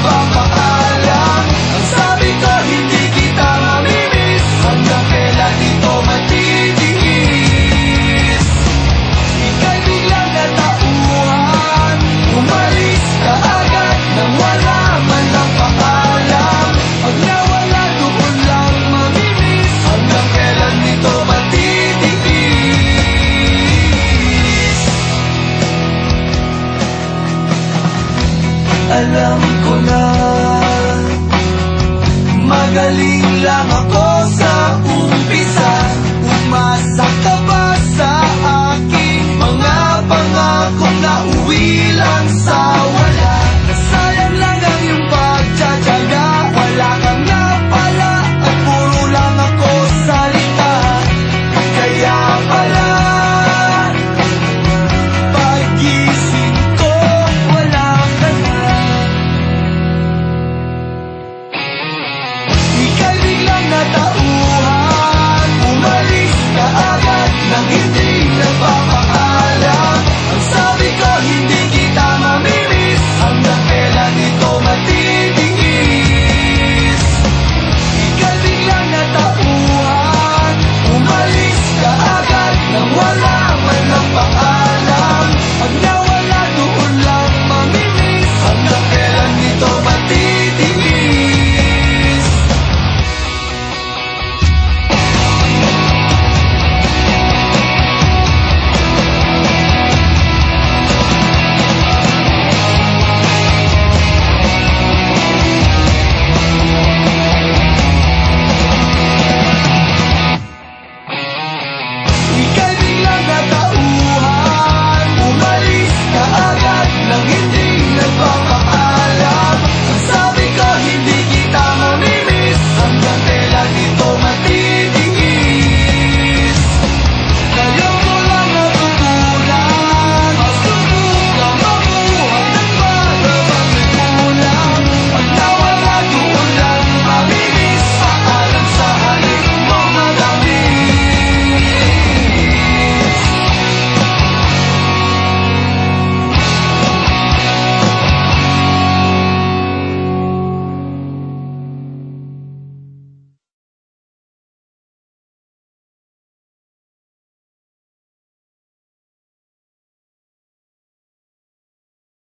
nagpapaalam Ang sabi ko hindi kita mamimiss. Hanggang kailan ito matitiis Ika'y biglang natauhan. Umalis ka agad nang wala man lang paalam Pag nawala doon lang mamimiss. Hanggang kailan Alam magaling